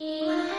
Yeah.